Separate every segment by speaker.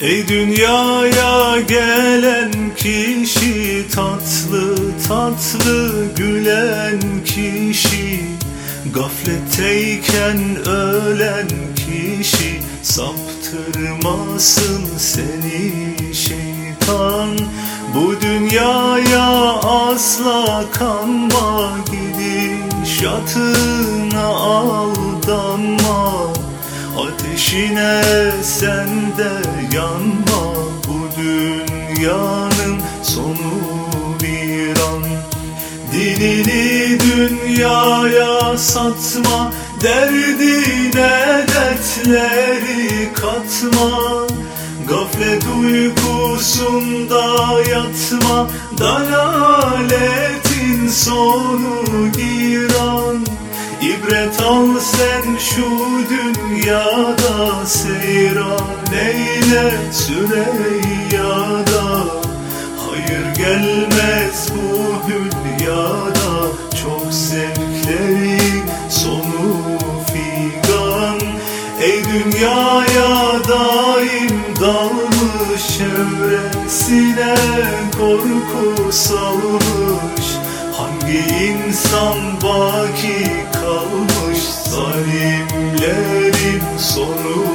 Speaker 1: Ey dünyaya gelen kişi tatlı tatlı gülen kişi Gafletteyken ölen kişi saptırmasın seni şeytan. Bu dünyaya asla kanma gidişatına aldanma Ateşine sen de yanma Bu dünyanın sonu bir an. Dinini dünyaya satma Derdine dertleri katma. Gaflet uykusunda yatma Dalaletin sonu giran İbret al sen şu dünyada Seyran eyle Süreyya'da. Hayır gelmez bu dünyada Çok zevklerin sonu figan. Ey dünyaya daim dalmış Çevresine korku salmış Hangi insan baki kalmış Zalimlerin sonu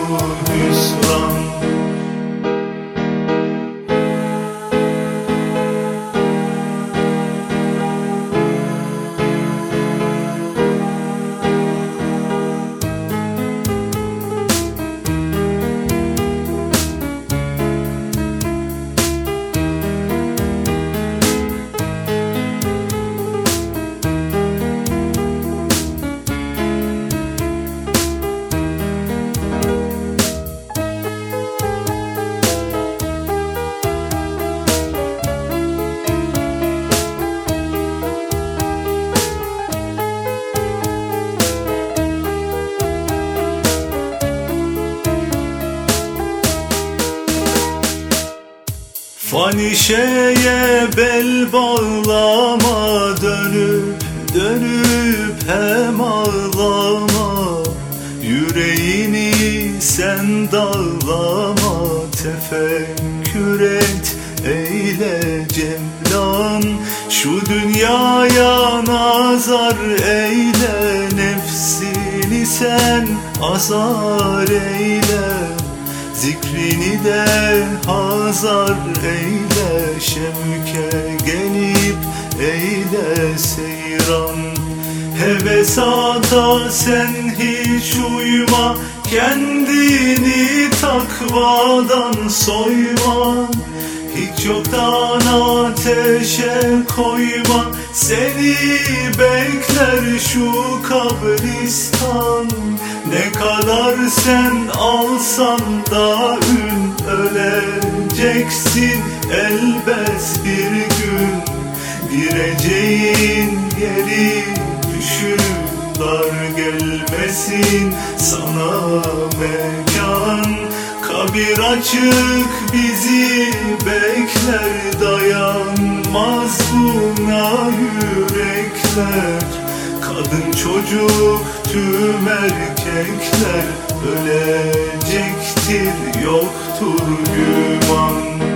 Speaker 1: Fani şeye bel bağlama Dönüp dönüp hem ağlama. Yüreğini sen dağlama Tefekkür et eyle cemlan Şu dünyaya nazar eyle Nefsini sen azar eyle Zikrini de hazar eyle Şevke gelip eyle seyran. Hevesata sen hiç uyma Kendini takvadan soyma hiç yoktan ateşe koyma. Seni bekler şu kabristan. Ne kadar sen alsan da ün Öleceksin elbet bir gün. Gireceğin yeri düşün Dar gelmesin. Sana mekan Kabir açık bizi bekler Dayanmaz buna yürekler. Kadın çocuk tüm erkekler Ölecektir yoktur güman